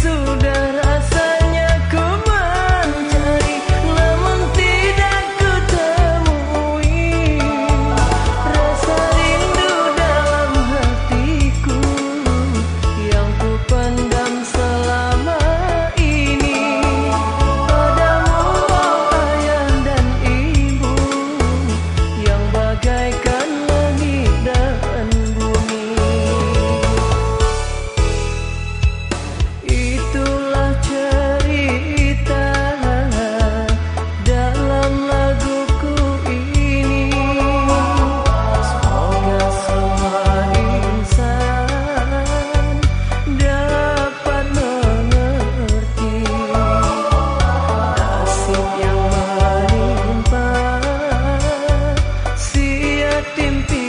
sudah tertimpi